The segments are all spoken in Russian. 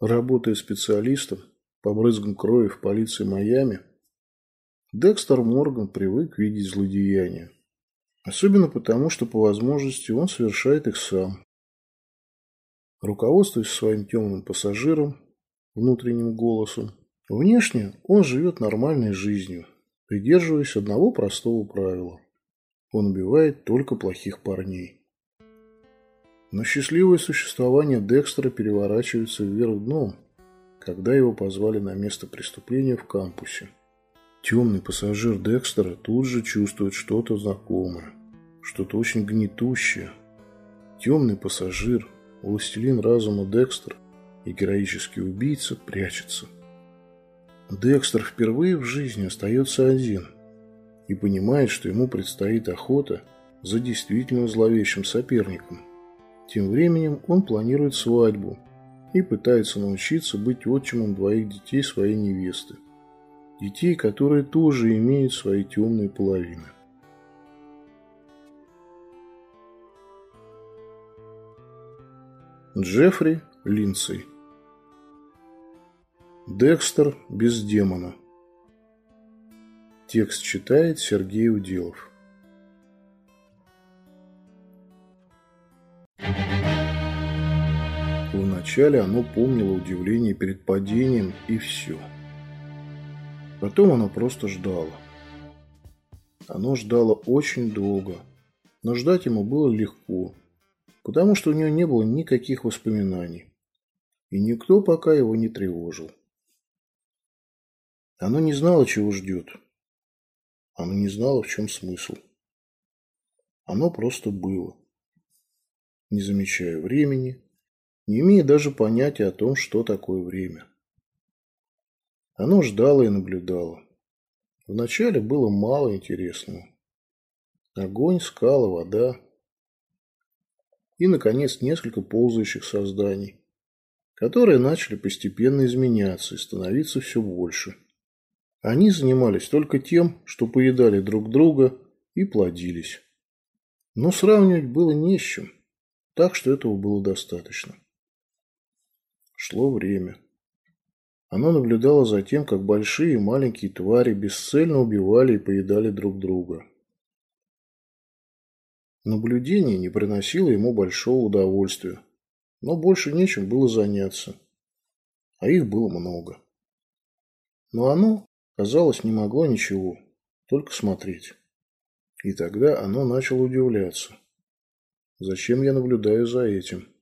Работая специалистом по брызгам крови в полиции Майами, Декстер Морган привык видеть злодеяния. Особенно потому, что по возможности он совершает их сам. Руководствуясь своим темным пассажиром, внутренним голосом, внешне он живет нормальной жизнью, придерживаясь одного простого правила. Он убивает только плохих парней. Но счастливое существование Декстера переворачивается вверх дном, когда его позвали на место преступления в кампусе. Темный пассажир Декстера тут же чувствует что-то знакомое, что-то очень гнетущее. Темный пассажир, властелин разума Декстер и героический убийца прячется. Декстер впервые в жизни остается один и понимает, что ему предстоит охота за действительно зловещим соперником. Тем временем он планирует свадьбу и пытается научиться быть отчимом двоих детей своей невесты. Детей, которые тоже имеют свои темные половины. Джеффри Линдсей Декстер без демона Текст читает Сергей Уделов Вначале оно помнило удивление перед падением и все. Потом оно просто ждало. Оно ждало очень долго, но ждать ему было легко, потому что у него не было никаких воспоминаний, и никто пока его не тревожил. Оно не знало, чего ждет. Оно не знало, в чем смысл. Оно просто было, не замечая времени, не имея даже понятия о том, что такое время. Оно ждало и наблюдало. Вначале было мало интересного. Огонь, скала, вода. И, наконец, несколько ползающих созданий, которые начали постепенно изменяться и становиться все больше. Они занимались только тем, что поедали друг друга и плодились. Но сравнивать было не с чем, так что этого было достаточно. Шло время. Оно наблюдало за тем, как большие и маленькие твари бесцельно убивали и поедали друг друга. Наблюдение не приносило ему большого удовольствия, но больше нечем было заняться, а их было много. Но оно, казалось, не могло ничего, только смотреть. И тогда оно начало удивляться. Зачем я наблюдаю за этим?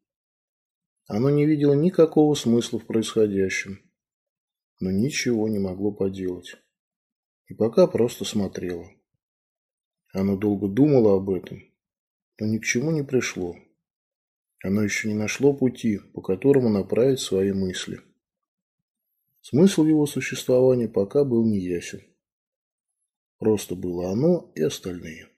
Оно не видело никакого смысла в происходящем, но ничего не могло поделать. И пока просто смотрело. Оно долго думало об этом, но ни к чему не пришло. Оно еще не нашло пути, по которому направить свои мысли. Смысл его существования пока был неясен. Просто было оно и остальные.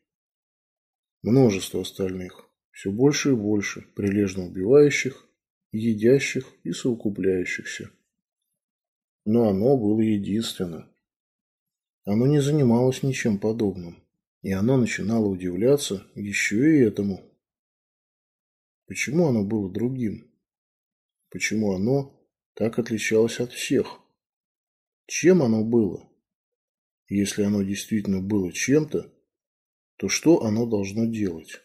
Множество остальных, все больше и больше, прилежно убивающих едящих и совокупляющихся. Но оно было единственным. Оно не занималось ничем подобным, и оно начинало удивляться еще и этому. Почему оно было другим? Почему оно так отличалось от всех? Чем оно было? Если оно действительно было чем-то, то что оно должно делать?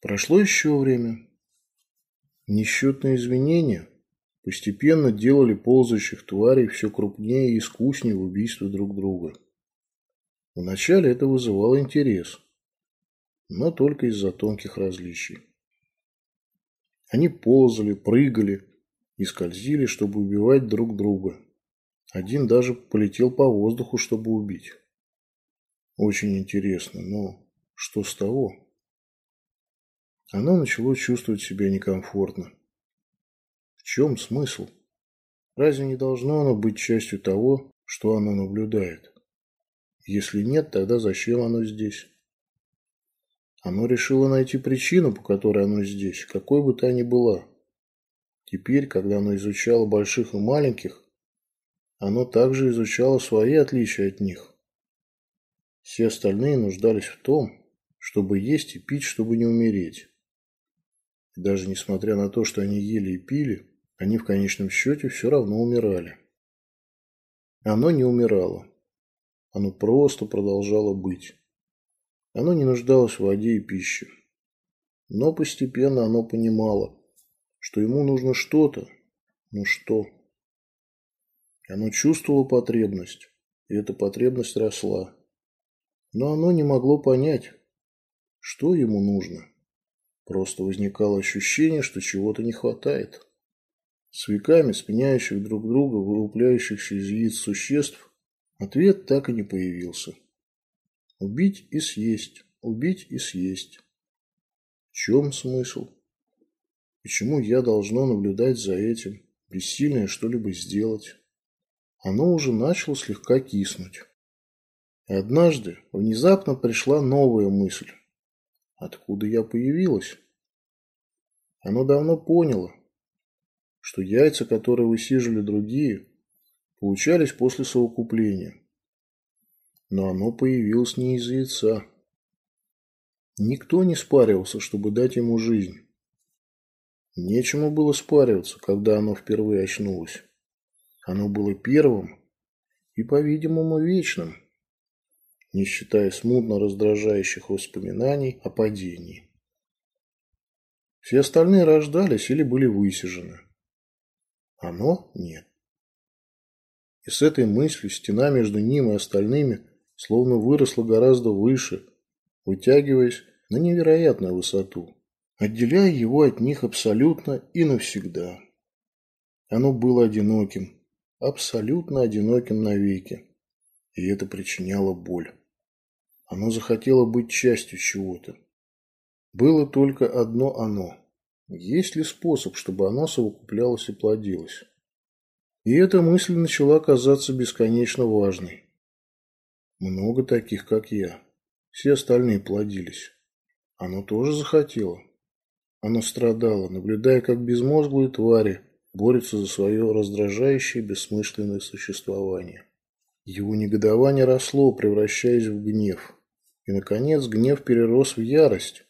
Прошло еще время, Несчетные изменения постепенно делали ползающих тварей все крупнее и искуснее в убийстве друг друга. Вначале это вызывало интерес, но только из-за тонких различий. Они ползали, прыгали и скользили, чтобы убивать друг друга. Один даже полетел по воздуху, чтобы убить. Очень интересно, но что с того? Она начала чувствовать себя некомфортно. В чем смысл? Разве не должно оно быть частью того, что оно наблюдает? Если нет, тогда зачем оно здесь? Оно решило найти причину, по которой оно здесь, какой бы та ни была. Теперь, когда оно изучало больших и маленьких, оно также изучало свои отличия от них. Все остальные нуждались в том, чтобы есть и пить, чтобы не умереть. И даже несмотря на то, что они ели и пили, они в конечном счете все равно умирали. Оно не умирало. Оно просто продолжало быть. Оно не нуждалось в воде и пище. Но постепенно оно понимало, что ему нужно что-то. Ну что? Оно чувствовало потребность, и эта потребность росла. Но оно не могло понять, что ему нужно. Просто возникало ощущение, что чего-то не хватает. С веками сменяющих друг друга, вылупляющихся из яиц существ, ответ так и не появился. Убить и съесть, убить и съесть. В чем смысл? Почему я должно наблюдать за этим, бессильное что-либо сделать? Оно уже начало слегка киснуть. И однажды внезапно пришла новая мысль. Откуда я появилась? Оно давно поняло, что яйца, которые высиживали другие, получались после совокупления. Но оно появилось не из яйца. Никто не спаривался, чтобы дать ему жизнь. Нечему было спариваться, когда оно впервые очнулось. Оно было первым и, по-видимому, вечным не считая смутно раздражающих воспоминаний о падении. Все остальные рождались или были высижены. Оно нет. И с этой мыслью стена между ним и остальными словно выросла гораздо выше, вытягиваясь на невероятную высоту, отделяя его от них абсолютно и навсегда. Оно было одиноким, абсолютно одиноким навеки, и это причиняло боль. Оно захотело быть частью чего-то. Было только одно оно. Есть ли способ, чтобы оно совокуплялось и плодилось? И эта мысль начала казаться бесконечно важной. Много таких, как я. Все остальные плодились. Оно тоже захотело. Оно страдало, наблюдая, как безмозглые твари борются за свое раздражающее бессмысленное существование. Его негодование росло, превращаясь в гнев. И, наконец, гнев перерос в ярость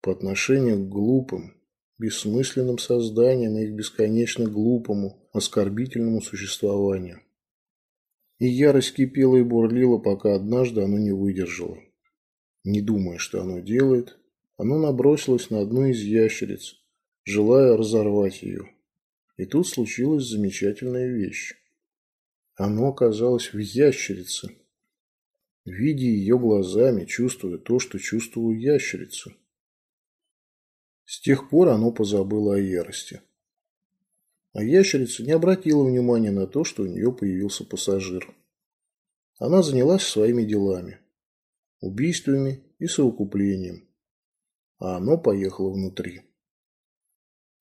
по отношению к глупым, бессмысленным созданиям и их бесконечно глупому, оскорбительному существованию. И ярость кипела и бурлила, пока однажды оно не выдержало. Не думая, что оно делает, оно набросилось на одну из ящериц, желая разорвать ее. И тут случилась замечательная вещь. Оно оказалось в ящерице, видя ее глазами, чувствуя то, что чувствовала ящерица. С тех пор оно позабыло о ярости. А ящерица не обратила внимания на то, что у нее появился пассажир. Она занялась своими делами, убийствами и совокуплением, а оно поехало внутри.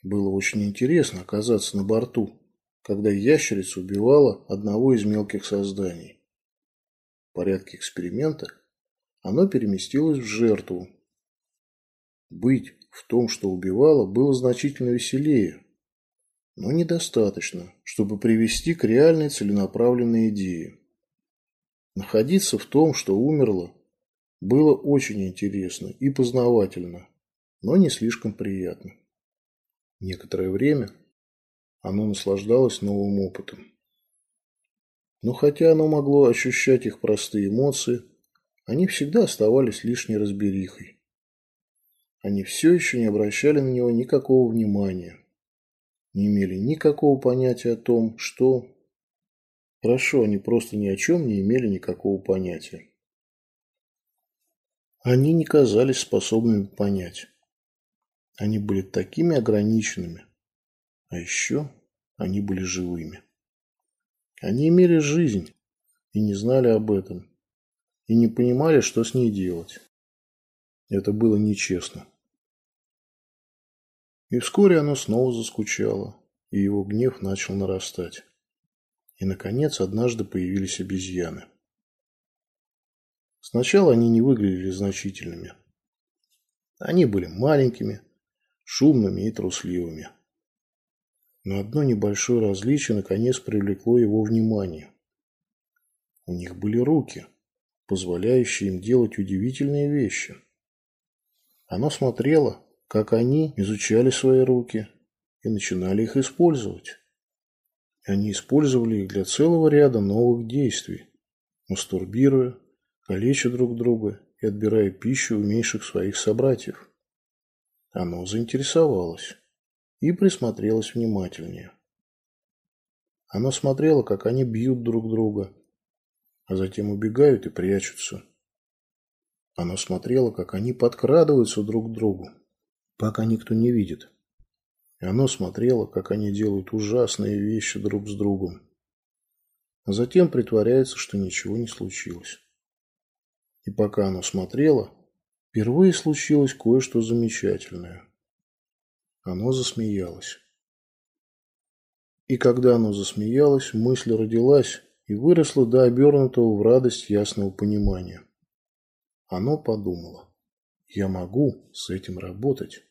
Было очень интересно оказаться на борту, когда ящерица убивала одного из мелких созданий порядке эксперимента, оно переместилось в жертву. Быть в том, что убивало, было значительно веселее, но недостаточно, чтобы привести к реальной целенаправленной идее. Находиться в том, что умерло, было очень интересно и познавательно, но не слишком приятно. Некоторое время оно наслаждалось новым опытом. Но хотя оно могло ощущать их простые эмоции, они всегда оставались лишней разберихой. Они все еще не обращали на него никакого внимания, не имели никакого понятия о том, что... Хорошо, они просто ни о чем не имели никакого понятия. Они не казались способными понять. Они были такими ограниченными, а еще они были живыми. Они имели жизнь и не знали об этом. И не понимали, что с ней делать. Это было нечестно. И вскоре оно снова заскучало, и его гнев начал нарастать. И, наконец, однажды появились обезьяны. Сначала они не выглядели значительными. Они были маленькими, шумными и трусливыми. Но одно небольшое различие наконец привлекло его внимание. У них были руки, позволяющие им делать удивительные вещи. Оно смотрело, как они изучали свои руки и начинали их использовать. Они использовали их для целого ряда новых действий, мастурбируя, калеча друг друга и отбирая пищу у меньших своих собратьев. Оно заинтересовалось и присмотрелось внимательнее. Оно смотрело, как они бьют друг друга, а затем убегают и прячутся. Оно смотрело, как они подкрадываются друг к другу, пока никто не видит. И оно смотрело, как они делают ужасные вещи друг с другом. А затем притворяется, что ничего не случилось. И пока оно смотрело, впервые случилось кое-что замечательное. Оно засмеялось. И когда оно засмеялось, мысль родилась и выросла до обернутого в радость ясного понимания. Оно подумало, я могу с этим работать.